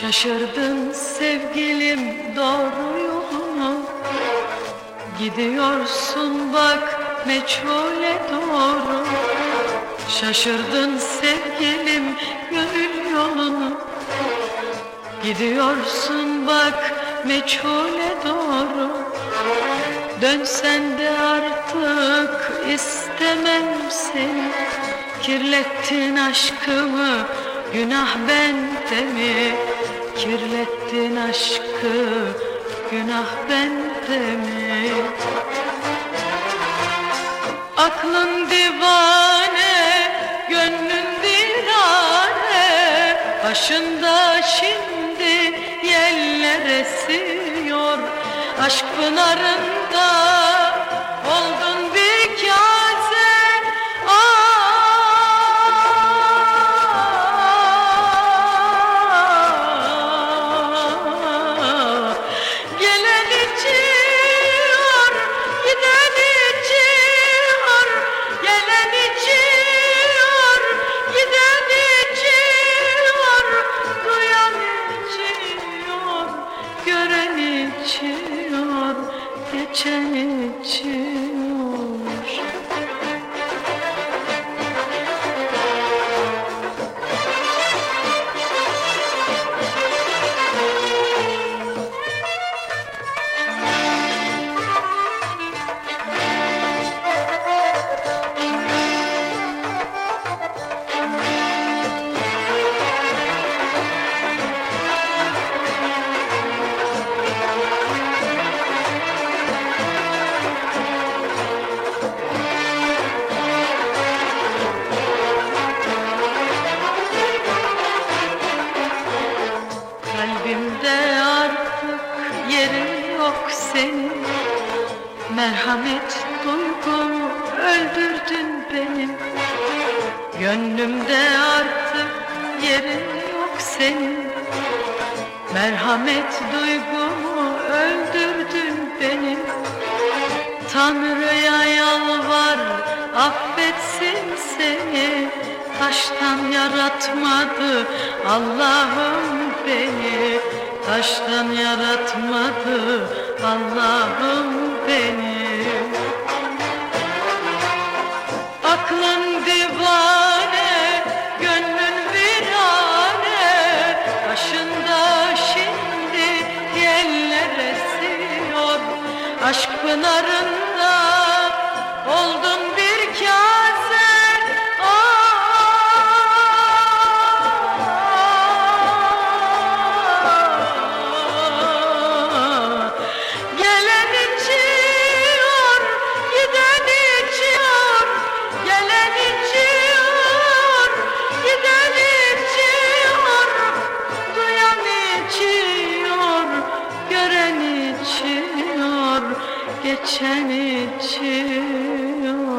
Şaşırdın sevgilim doğru yolunu Gidiyorsun bak meçhule doğru. Şaşırdın sevgilim gönül yolunu. Gidiyorsun bak meçhule doğru. Dönsen de artık istemem seni. Kirlettin aşkımı günah bende mi? Kirlettin aşkı günah bende mi? Aklın divane, gönlün dirane Başında şimdi yeller esiyor Aşk pınarında içiyor Geçen içiyor yok senin Merhamet duygumu öldürdün benim Gönlümde artık yerin yok senin. Merhamet duygumu öldürdün benim Tanrı'ya yalvar affetsin seni. Taştan yaratmadı Allah'ım Allah'ım beni Aklın divane, gönlün virane. Başında şimdi yeller esiyor. Aşk pınarında oldun içiyor Geçen içiyor